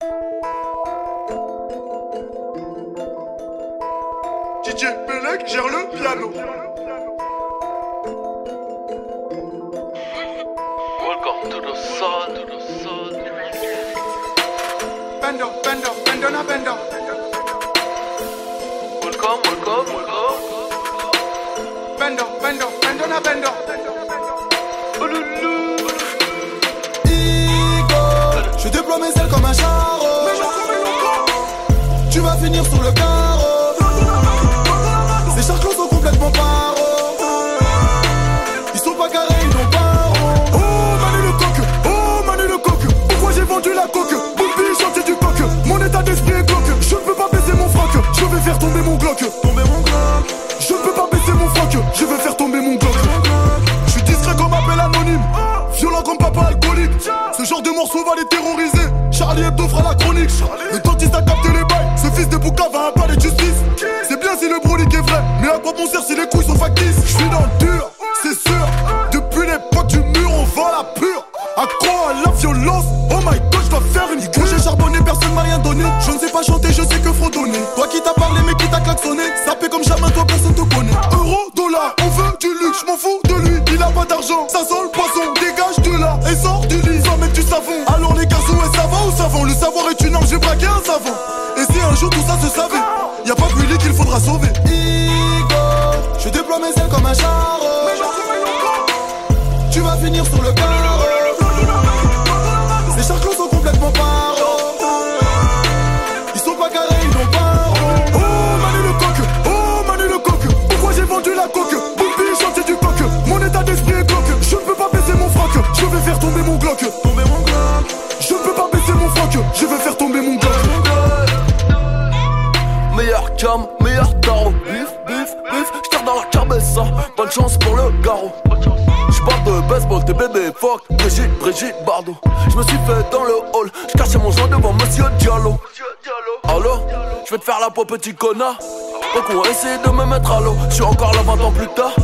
DJ Belek gère le piano. Welcome to the sun, to the sun. Bendo, bendo, bendo na bendo. Welcome, welcome, welcome. Bendo, bendo, bendo na bendo. Déploie mes ailes comme un charo. Tu vas finir sous le carreau. Ces charclos sont complètement paro. Ils sont pas carrés, ils n'ont pas rond. Oh Manu le coq, oh Manu le coq. Pourquoi j'ai vendu la coque? Bobby chantier du coq. Mon état d'esprit est cloque. Je ne peux pas baisser mon froc. Je vais faire tomber mon glock. Tomber mon glock. Je ne peux pas baisser mon froc. Je vais faire tomber mon glock. Je suis discret comme appel anonyme. Violent comme papa alcoolique. Ce genre de morceau va les. Charlie Hebdo fera la chronique. Le dentiste a capté les bails. Ce fils de Bouka va un palais de justice. C'est bien si le brolique est vrai. Mais à quoi bon sert si les couilles sont factices? Je suis dans le dur, c'est sûr. Depuis l'époque du mur, on vend la pure. Accro à la violence? Oh my god, je dois faire une Quand j'ai charbonné, personne m'a rien donné. Je ne sais pas chanter, je sais que fredonner. Toi qui t'as parlé, mais qui t'a klaxonné. Sapé comme jamais, toi personne te connaît. Euro, dollar, on veut du luxe, je m'en fous de lui. Il a pas d'argent, ça sent le poisson. J'ai braqué un savant. Et si un jour tout ça se savait, y a pas que qu'il faudra sauver. Igo, je déploie mes ailes comme un charo. Tu vas finir sur le carreau. Meilleur cam, meilleur tarot. Bif, bif, bif, j'tire dans la cabessa. Bonne chance pour le garrot. J'parle de baseball, tes bébés fuck. Brigitte, Brigitte Bardot. J'me suis fait dans le hall. J'cachais mon joint devant Monsieur Diallo. Allo, j'vais te faire la peau, petit connard. Beaucoup ont essayé de me mettre à l'eau. J'suis encore là 20 ans plus tard.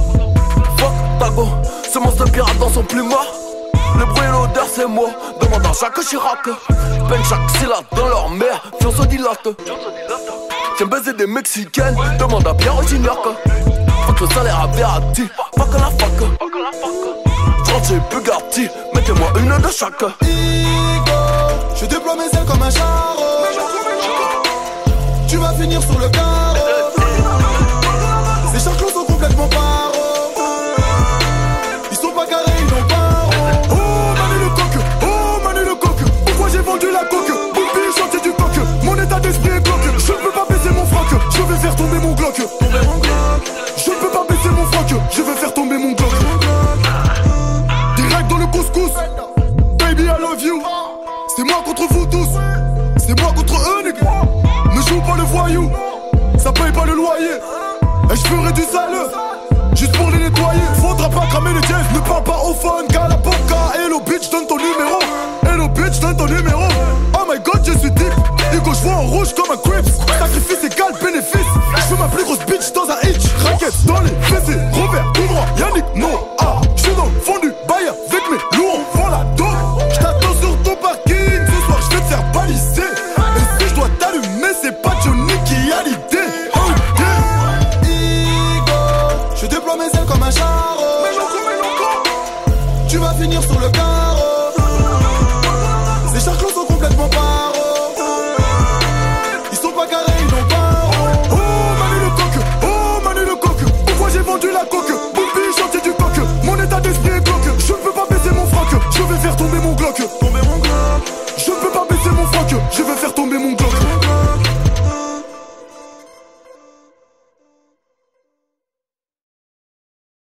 Fuck, tago. Ce monstre pirate dans son plumard. Le bruit et l'odeur, c'est moi. Demande à Jacques Chirac. Peine chaque syllabe dans leur mère. Fion dilate. J'aime baiser des mexicaines, demande à Pierre Gignac. Fuck le salaire à Verratti, fuck la fuck. Franchi Bugatti, mettez-moi une de chaque. Je déploie mes ailes comme un charo. Tu vas finir sur le carreau. Ne joue pas le voyou. Ça paye pas le loyer. Et je ferai du sale. Juste pour les nettoyer. Faudra pas cramer les dièses. Ne parle pas au phone. Car la poca. Hello bitch, donne ton numéro. Hello bitch, donne ton numéro. Oh my god, je suis deep. Hugo, je vois en rouge comme un crips. Sacrifice égale bénéfice. Je fais ma plus grosse bitch dans un hitch. Raquette dans les fessées. Robert, tout. Yannick, non. sur le carreau. Ces charclos sont complètement paro. Ils sont pas carrés, ils n'ont pas. Oh Manu le coq, oh Manu le coq. Pourquoi j'ai vendu la coque? Boupi, chantier du coq. Mon état d'esprit est bloqué. Je ne peux pas baisser mon froc. Je vais faire tomber mon glock. Je ne peux pas baisser mon froc. Je